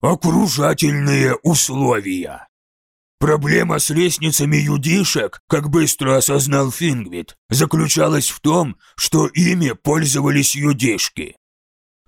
окружательные условия. Проблема с лестницами юдишек, как быстро осознал Фингвит, заключалась в том, что ими пользовались юдишки.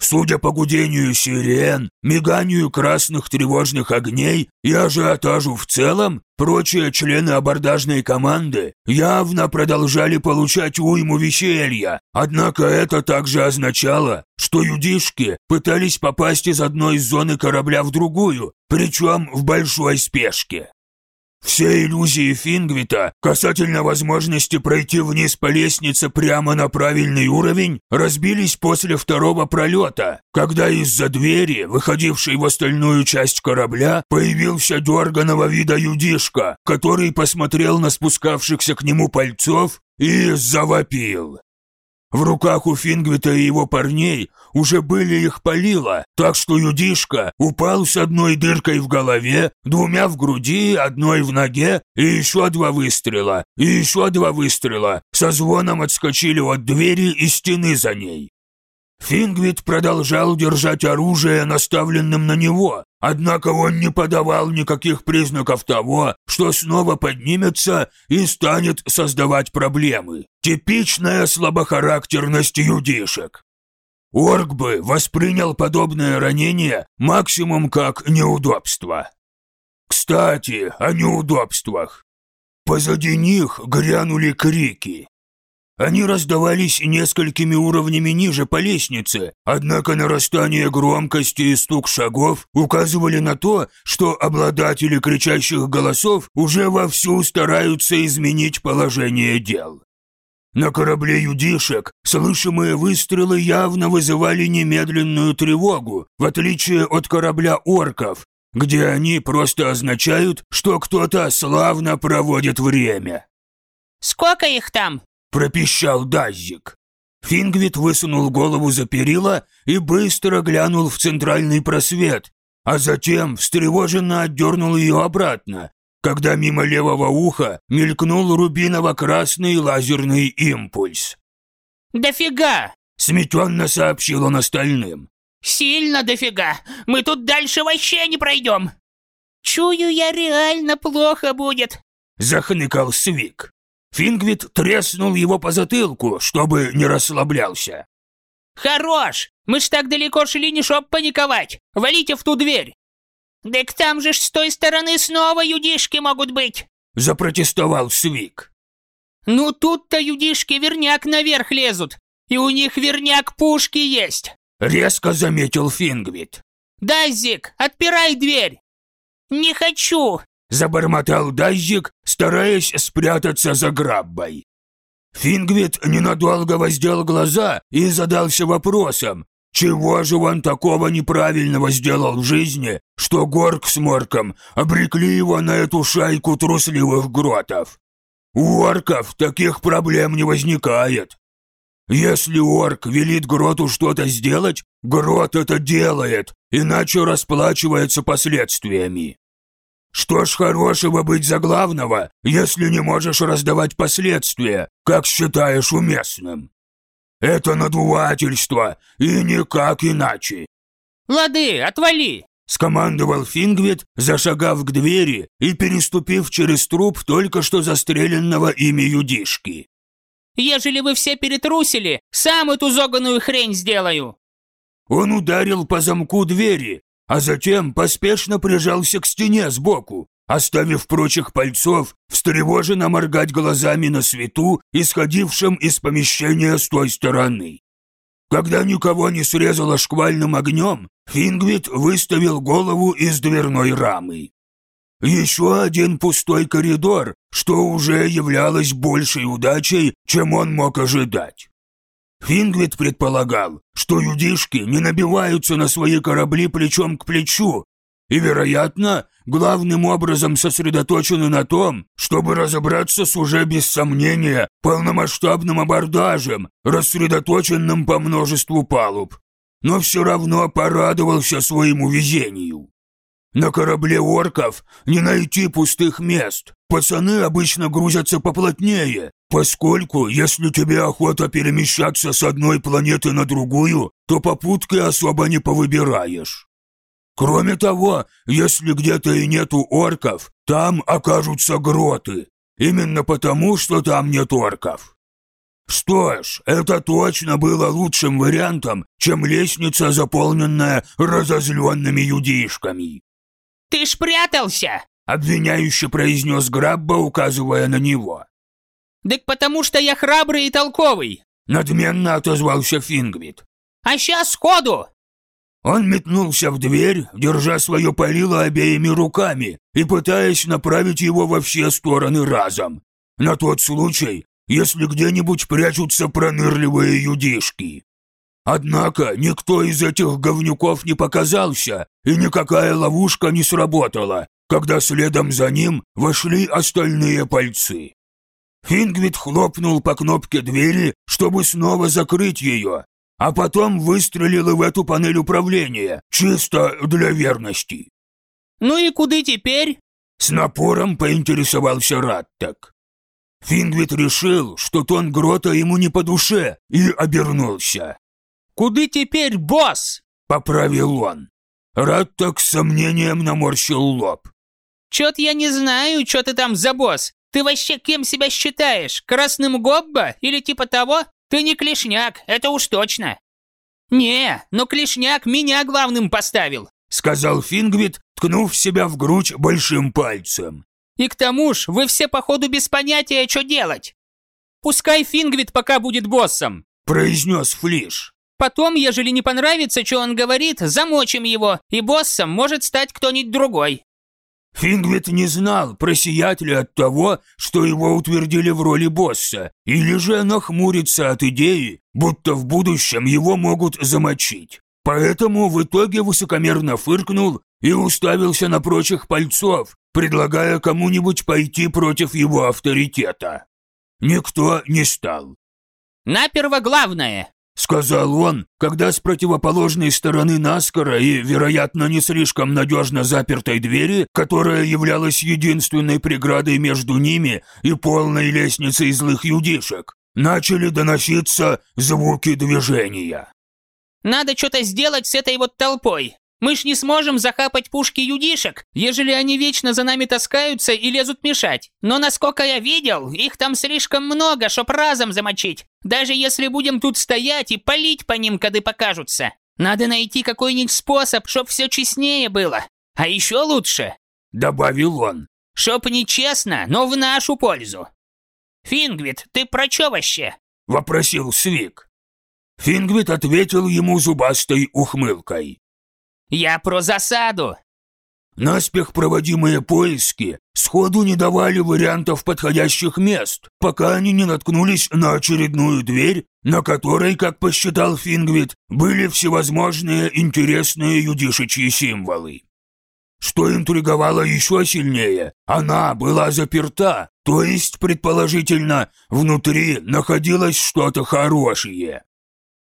Судя по гудению сирен, миганию красных тревожных огней и ажиотажу в целом, прочие члены абордажной команды явно продолжали получать уйму веселья, однако это также означало, что юдишки пытались попасть из одной зоны корабля в другую, причем в большой спешке. Все иллюзии Фингвита касательно возможности пройти вниз по лестнице прямо на правильный уровень разбились после второго пролета, когда из-за двери, выходившей в остальную часть корабля, появился дерганого вида юдишка, который посмотрел на спускавшихся к нему пальцов и завопил. В руках у Фингвита и его парней уже были их полила, так что юдишка упал с одной дыркой в голове, двумя в груди, одной в ноге, и еще два выстрела, и еще два выстрела со звоном отскочили от двери и стены за ней. Фингвит продолжал держать оружие, наставленным на него, однако он не подавал никаких признаков того, что снова поднимется и станет создавать проблемы. Типичная слабохарактерность юдишек. Орк бы воспринял подобное ранение максимум как неудобство. Кстати, о неудобствах. Позади них грянули крики. Они раздавались несколькими уровнями ниже по лестнице, однако нарастание громкости и стук шагов указывали на то, что обладатели кричащих голосов уже вовсю стараются изменить положение дел. На корабле юдишек слышимые выстрелы явно вызывали немедленную тревогу, в отличие от корабля орков, где они просто означают, что кто-то славно проводит время. «Сколько их там?» пропищал Дазик. Фингвит высунул голову за перила и быстро глянул в центральный просвет, а затем встревоженно отдернул ее обратно, когда мимо левого уха мелькнул рубиново-красный лазерный импульс. «Дофига!» — сметенно сообщил он остальным. «Сильно дофига! Мы тут дальше вообще не пройдем! Чую я реально плохо будет!» — захныкал Свик. Фингвит треснул его по затылку, чтобы не расслаблялся. «Хорош! Мы ж так далеко шли, не шоп паниковать! Валите в ту дверь!» «Так там же ж с той стороны снова юдишки могут быть!» Запротестовал Свик. «Ну тут-то юдишки верняк наверх лезут, и у них верняк пушки есть!» Резко заметил Фингвит. «Дазик, отпирай дверь!» «Не хочу!» Забормотал Дазик, стараясь спрятаться за граббой. Фингвит ненадолго воздел глаза и задался вопросом, чего же он такого неправильного сделал в жизни, что Горк с Морком обрекли его на эту шайку трусливых гротов? У орков таких проблем не возникает. Если орк велит Гроту что-то сделать, Грот это делает, иначе расплачивается последствиями. Что ж хорошего быть за главного, если не можешь раздавать последствия, как считаешь уместным? Это надувательство, и никак иначе. Лады, отвали! Скомандовал Фингвит, зашагав к двери и переступив через труп только что застреленного ими юдишки. Ежели вы все перетрусили, сам эту зоганую хрень сделаю. Он ударил по замку двери, а затем поспешно прижался к стене сбоку, оставив прочих пальцов встревоженно моргать глазами на свету, исходившем из помещения с той стороны. Когда никого не срезало шквальным огнем, Фингвит выставил голову из дверной рамы. Еще один пустой коридор, что уже являлось большей удачей, чем он мог ожидать. Фингвит предполагал, что юдишки не набиваются на свои корабли плечом к плечу и, вероятно, главным образом сосредоточены на том, чтобы разобраться с уже без сомнения полномасштабным абордажем, рассредоточенным по множеству палуб. Но все равно порадовался своему везению. На корабле орков не найти пустых мест. Пацаны обычно грузятся поплотнее, поскольку, если тебе охота перемещаться с одной планеты на другую, то попутки особо не повыбираешь. Кроме того, если где-то и нету орков, там окажутся гроты. Именно потому, что там нет орков. Что ж, это точно было лучшим вариантом, чем лестница, заполненная разозленными юдишками. «Ты ж прятался!» — обвиняюще произнес Грабба, указывая на него. «Так потому что я храбрый и толковый!» — надменно отозвался Фингвит. «А сейчас сходу!» Он метнулся в дверь, держа свое полило обеими руками и пытаясь направить его во все стороны разом. На тот случай, если где-нибудь прячутся пронырливые юдишки. Однако никто из этих говнюков не показался, и никакая ловушка не сработала, когда следом за ним вошли остальные пальцы. Фингвит хлопнул по кнопке двери, чтобы снова закрыть ее, а потом выстрелил в эту панель управления, чисто для верности. «Ну и куда теперь?» С напором поинтересовался Раттак. Фингвит решил, что тон Грота ему не по душе, и обернулся. «Куда теперь, босс?» — поправил он. Раттак с сомнением наморщил лоб. «Чё-то я не знаю, что ты там за босс. Ты вообще кем себя считаешь? Красным Гобба или типа того? Ты не Клешняк, это уж точно». «Не, но Клешняк меня главным поставил», — сказал Фингвит, ткнув себя в грудь большим пальцем. И к тому ж, вы все походу без понятия, что делать. Пускай Фингвит пока будет боссом, произнес Флиш. Потом, ежели не понравится, что он говорит, замочим его, и боссом может стать кто-нибудь другой. Фингвит не знал, просиять ли от того, что его утвердили в роли босса, или же нахмурится от идеи, будто в будущем его могут замочить. Поэтому в итоге высокомерно фыркнул и уставился на прочих пальцов, предлагая кому-нибудь пойти против его авторитета. Никто не стал. «Наперво главное», — сказал он, когда с противоположной стороны наскоро и, вероятно, не слишком надежно запертой двери, которая являлась единственной преградой между ними и полной лестницей злых юдишек, начали доноситься звуки движения. «Надо что-то сделать с этой вот толпой. Мы ж не сможем захапать пушки юдишек, ежели они вечно за нами таскаются и лезут мешать. Но насколько я видел, их там слишком много, чтоб разом замочить. Даже если будем тут стоять и палить по ним, когда покажутся. Надо найти какой-нибудь способ, чтоб все честнее было. А еще лучше, — добавил он, — чтоб нечестно, но в нашу пользу. Фингвит, ты про чё вообще? — вопросил Свик. Фингвит ответил ему зубастой ухмылкой. «Я про засаду!» Наспех проводимые поиски сходу не давали вариантов подходящих мест, пока они не наткнулись на очередную дверь, на которой, как посчитал Фингвит, были всевозможные интересные юдишечьи символы. Что интриговало еще сильнее, она была заперта, то есть, предположительно, внутри находилось что-то хорошее.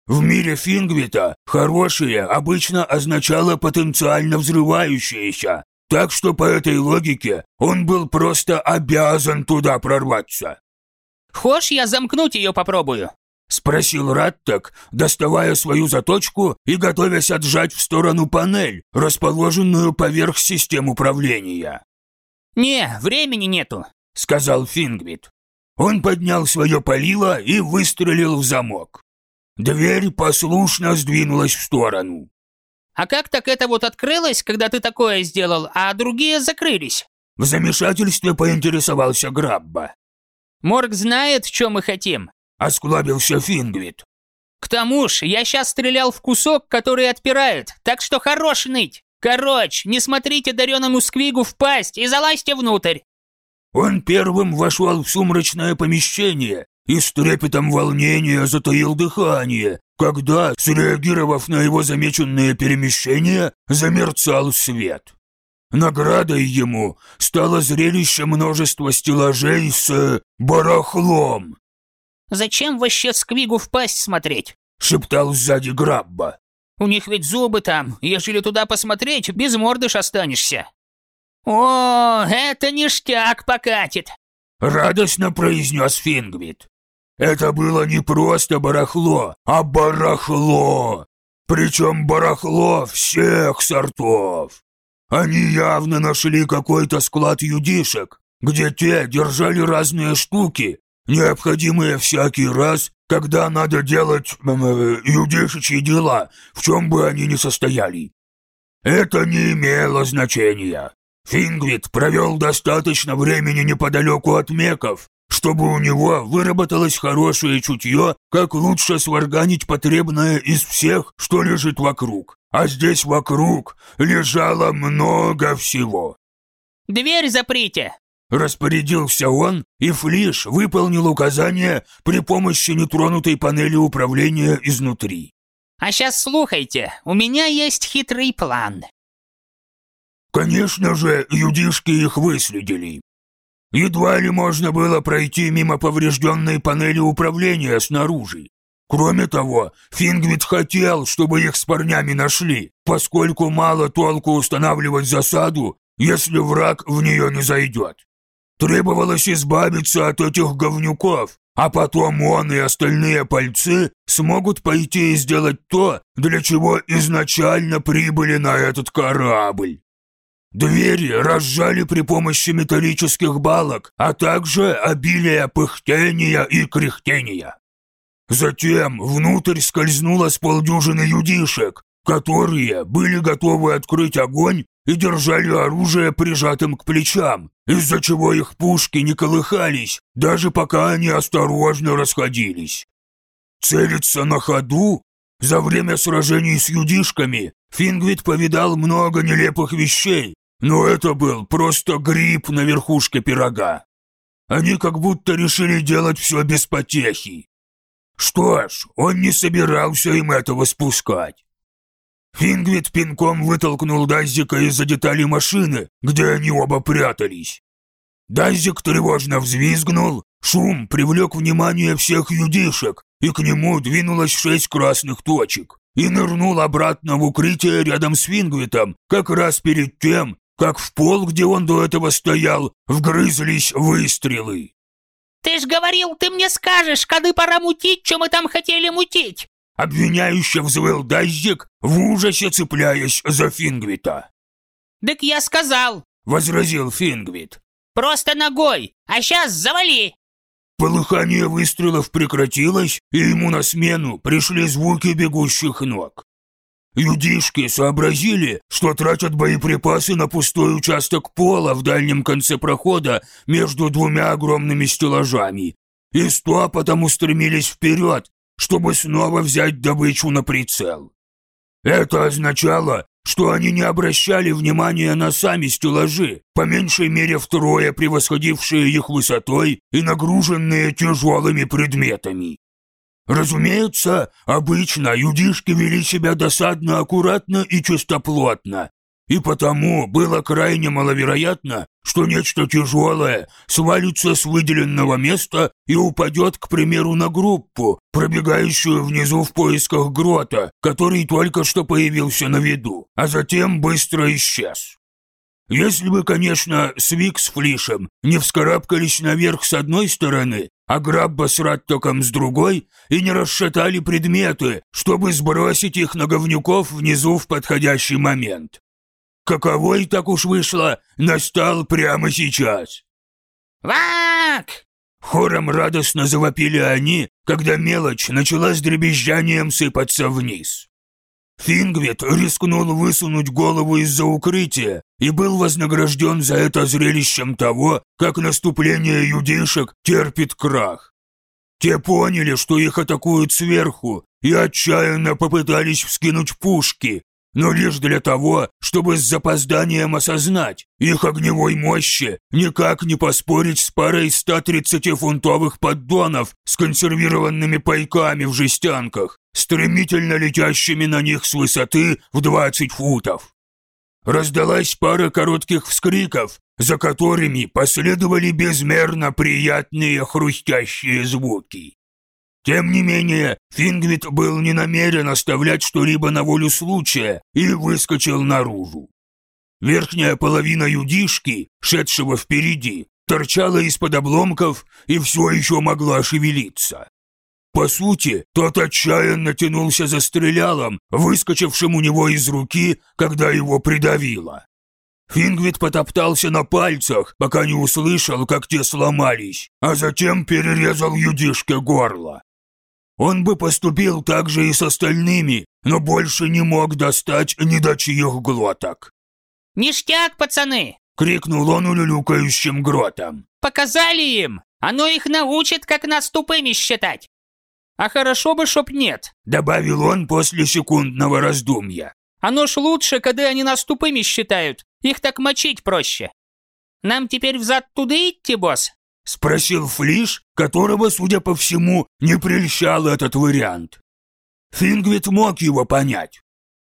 В мире Фингвита «хорошее» обычно означало потенциально взрывающееся, так что по этой логике он был просто обязан туда прорваться. «Хошь, я замкнуть ее попробую?» — спросил Раттак, доставая свою заточку и готовясь отжать в сторону панель, расположенную поверх систем управления. «Не, времени нету», — сказал Фингвит. Он поднял свое полило и выстрелил в замок. Дверь послушно сдвинулась в сторону. «А как так это вот открылось, когда ты такое сделал, а другие закрылись?» В замешательстве поинтересовался Грабба. «Морг знает, что мы хотим?» Осклабился Фингвит. «К тому ж, я сейчас стрелял в кусок, который отпирает, так что хорош ныть. Короче, не смотрите дареному сквигу в пасть и залазьте внутрь». Он первым вошел в сумрачное помещение и с трепетом волнения затаил дыхание, когда, среагировав на его замеченное перемещение, замерцал свет. Наградой ему стало зрелище множества стеллажей с барахлом. «Зачем вообще Сквигу в пасть смотреть?» — шептал сзади Грабба. «У них ведь зубы там, ежели туда посмотреть, без мордыш останешься». «О, это ништяк покатит!» — радостно произнес Фингвит. Это было не просто барахло, а барахло. Причем барахло всех сортов. Они явно нашли какой-то склад юдишек, где те держали разные штуки, необходимые всякий раз, когда надо делать э, юдишечьи дела, в чем бы они ни состояли. Это не имело значения. Фингвит провел достаточно времени неподалеку от меков, чтобы у него выработалось хорошее чутье, как лучше сварганить потребное из всех, что лежит вокруг. А здесь вокруг лежало много всего. «Дверь заприте!» Распорядился он, и Флиш выполнил указание при помощи нетронутой панели управления изнутри. «А сейчас слухайте, у меня есть хитрый план». Конечно же, юдишки их выследили. Едва ли можно было пройти мимо поврежденной панели управления снаружи. Кроме того, Фингвит хотел, чтобы их с парнями нашли, поскольку мало толку устанавливать засаду, если враг в нее не зайдет. Требовалось избавиться от этих говнюков, а потом он и остальные пальцы смогут пойти и сделать то, для чего изначально прибыли на этот корабль. Двери разжали при помощи металлических балок, а также обилие пыхтения и кряхтения. Затем внутрь скользнуло с полдюжины юдишек, которые были готовы открыть огонь и держали оружие прижатым к плечам, из-за чего их пушки не колыхались, даже пока они осторожно расходились. Целиться на ходу? За время сражений с юдишками Фингвит повидал много нелепых вещей, но это был просто гриб на верхушке пирога. Они как будто решили делать все без потехи. Что ж, он не собирался им этого спускать. Фингвит пинком вытолкнул Дазика из-за деталей машины, где они оба прятались. Дазик тревожно взвизгнул, шум привлек внимание всех юдишек, и к нему двинулось шесть красных точек, и нырнул обратно в укрытие рядом с Фингвитом, как раз перед тем, как в пол, где он до этого стоял, вгрызлись выстрелы. «Ты ж говорил, ты мне скажешь, когда пора мутить, что мы там хотели мутить!» Обвиняюще взвыл Дазик, в ужасе цепляясь за Фингвита. «Так я сказал!» — возразил Фингвит. «Просто ногой, а сейчас завали!» Полыхание выстрелов прекратилось, и ему на смену пришли звуки бегущих ног. Юдишки сообразили, что тратят боеприпасы на пустой участок пола в дальнем конце прохода между двумя огромными стеллажами, и стопотом устремились вперед, чтобы снова взять добычу на прицел. Это означало, что они не обращали внимания на сами стеллажи, по меньшей мере втрое превосходившие их высотой и нагруженные тяжелыми предметами. Разумеется, обычно юдишки вели себя досадно аккуратно и чистоплотно, и потому было крайне маловероятно, что нечто тяжелое свалится с выделенного места и упадет, к примеру, на группу, пробегающую внизу в поисках грота, который только что появился на виду, а затем быстро исчез. Если бы, конечно, Свик с Флишем не вскарабкались наверх с одной стороны, а Грабба с Раттоком с другой, и не расшатали предметы, чтобы сбросить их на говнюков внизу в подходящий момент. Каковой, так уж вышло, настал прямо сейчас. «Вак!» Хором радостно завопили они, когда мелочь начала с дребезжанием сыпаться вниз. Фингвит рискнул высунуть голову из-за укрытия и был вознагражден за это зрелищем того, как наступление юдишек терпит крах. Те поняли, что их атакуют сверху, и отчаянно попытались вскинуть пушки, но лишь для того, чтобы с запозданием осознать, их огневой мощи никак не поспорить с парой 130-фунтовых поддонов с консервированными пайками в жестянках, стремительно летящими на них с высоты в 20 футов. Раздалась пара коротких вскриков, за которыми последовали безмерно приятные хрустящие звуки. Тем не менее, Фингвит был не намерен оставлять что-либо на волю случая и выскочил наружу. Верхняя половина юдишки, шедшего впереди, торчала из-под обломков и все еще могла шевелиться. По сути, тот отчаянно тянулся за стрелялом, выскочившим у него из руки, когда его придавило. Фингвит потоптался на пальцах, пока не услышал, как те сломались, а затем перерезал юдишке горло. Он бы поступил так же и с остальными, но больше не мог достать ни до чьих глоток. «Ништяк, пацаны!» — крикнул он улюлюкающим гротом. «Показали им! Оно их научит, как нас тупыми считать!» «А хорошо бы, чтоб нет», — добавил он после секундного раздумья. «Оно ж лучше, когда они нас тупыми считают. Их так мочить проще. Нам теперь взад туда идти, босс?» — спросил Флиш, которого, судя по всему, не прельщал этот вариант. Фингвит мог его понять.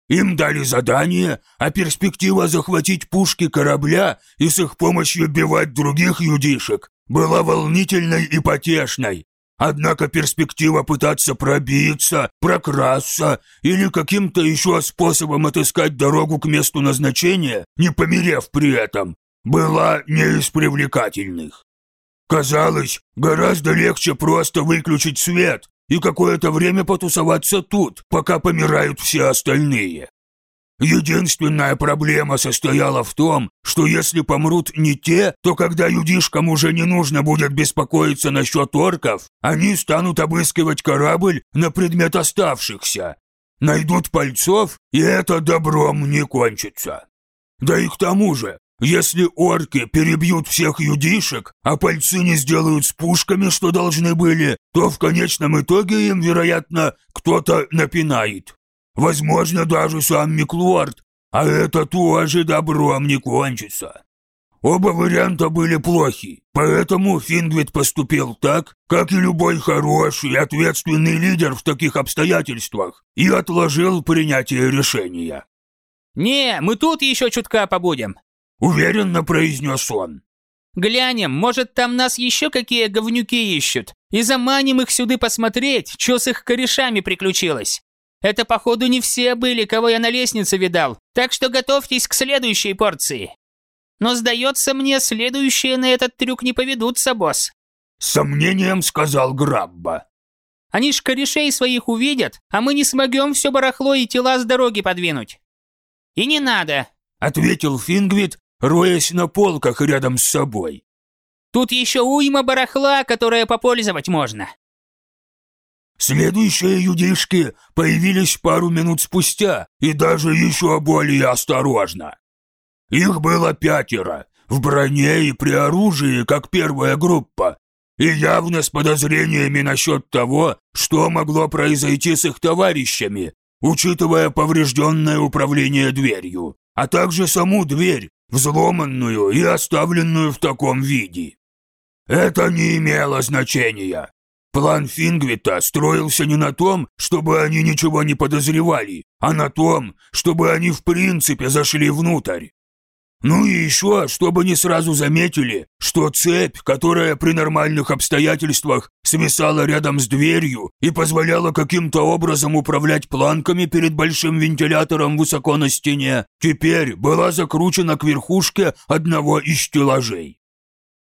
Им дали задание, а перспектива захватить пушки корабля и с их помощью бивать других юдишек была волнительной и потешной. Однако перспектива пытаться пробиться, прокрасться или каким-то еще способом отыскать дорогу к месту назначения, не померев при этом, была не из привлекательных. Казалось, гораздо легче просто выключить свет и какое-то время потусоваться тут, пока помирают все остальные. Единственная проблема состояла в том, что если помрут не те, то когда юдишкам уже не нужно будет беспокоиться насчет орков, они станут обыскивать корабль на предмет оставшихся. Найдут пальцов, и это добром не кончится. Да и к тому же, если орки перебьют всех юдишек, а пальцы не сделают с пушками, что должны были, то в конечном итоге им, вероятно, кто-то напинает. Возможно, даже сам Миклорд, а это тоже добром не кончится. Оба варианта были плохи, поэтому Фингвит поступил так, как и любой хороший и ответственный лидер в таких обстоятельствах, и отложил принятие решения. «Не, мы тут еще чутка побудем», — уверенно произнес он. «Глянем, может, там нас еще какие говнюки ищут, и заманим их сюда посмотреть, что с их корешами приключилось. Это, походу, не все были, кого я на лестнице видал, так что готовьтесь к следующей порции. Но, сдается мне, следующие на этот трюк не поведутся, босс. С сомнением сказал Грабба. Они ж корешей своих увидят, а мы не смогем все барахло и тела с дороги подвинуть. И не надо, ответил Фингвит, роясь на полках рядом с собой. Тут еще уйма барахла, которое попользовать можно. Следующие юдишки появились пару минут спустя и даже еще более осторожно. Их было пятеро, в броне и при оружии, как первая группа, и явно с подозрениями насчет того, что могло произойти с их товарищами, учитывая поврежденное управление дверью, а также саму дверь, взломанную и оставленную в таком виде. Это не имело значения. План Фингвита строился не на том, чтобы они ничего не подозревали, а на том, чтобы они в принципе зашли внутрь. Ну и еще, чтобы не сразу заметили, что цепь, которая при нормальных обстоятельствах свисала рядом с дверью и позволяла каким-то образом управлять планками перед большим вентилятором высоко на стене, теперь была закручена к верхушке одного из стеллажей.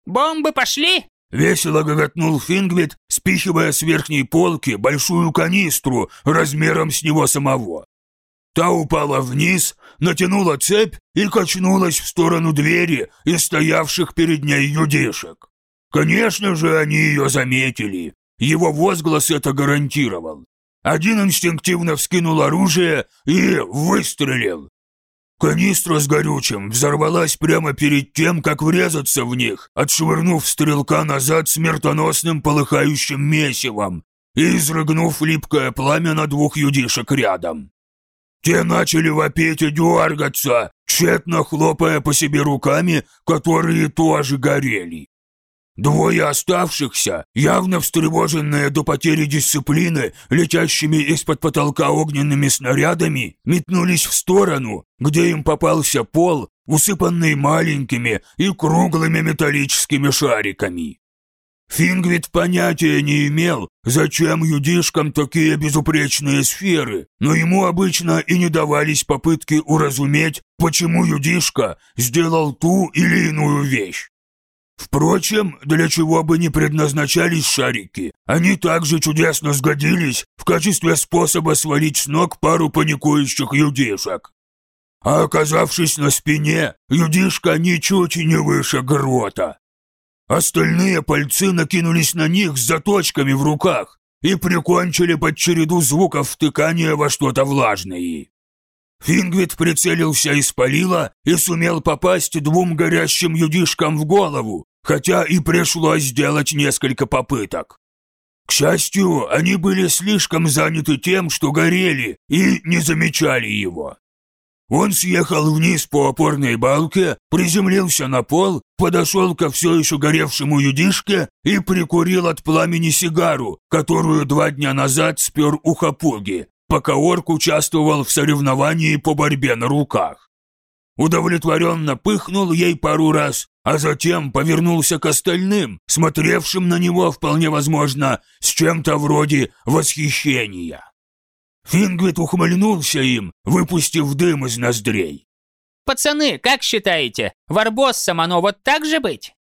«Бомбы пошли!» Весело гоготнул Фингвит, спихивая с верхней полки большую канистру размером с него самого. Та упала вниз, натянула цепь и качнулась в сторону двери и стоявших перед ней юдишек. Конечно же, они ее заметили. Его возглас это гарантировал. Один инстинктивно вскинул оружие и выстрелил. Канистра с горючим взорвалась прямо перед тем, как врезаться в них, отшвырнув стрелка назад смертоносным полыхающим месивом и изрыгнув липкое пламя на двух юдишек рядом. Те начали вопить и дергаться, тщетно хлопая по себе руками, которые тоже горели. Двое оставшихся, явно встревоженные до потери дисциплины, летящими из-под потолка огненными снарядами, метнулись в сторону, где им попался пол, усыпанный маленькими и круглыми металлическими шариками. Фингвит понятия не имел, зачем юдишкам такие безупречные сферы, но ему обычно и не давались попытки уразуметь, почему юдишка сделал ту или иную вещь. Впрочем, для чего бы не предназначались шарики, они также чудесно сгодились в качестве способа свалить с ног пару паникующих юдишек. А оказавшись на спине, юдишка ничуть не выше грота. Остальные пальцы накинулись на них с заточками в руках и прикончили под череду звуков втыкания во что-то влажное. Фингвит прицелился из полила и сумел попасть двум горящим юдишкам в голову, хотя и пришлось сделать несколько попыток. К счастью, они были слишком заняты тем, что горели, и не замечали его. Он съехал вниз по опорной балке, приземлился на пол, подошел ко все еще горевшему юдишке и прикурил от пламени сигару, которую два дня назад спер у Хапуги, пока орк участвовал в соревновании по борьбе на руках. Удовлетворенно пыхнул ей пару раз, а затем повернулся к остальным, смотревшим на него, вполне возможно, с чем-то вроде восхищения. Фингвит ухмыльнулся им, выпустив дым из ноздрей. «Пацаны, как считаете, варбоссом оно вот так же быть?»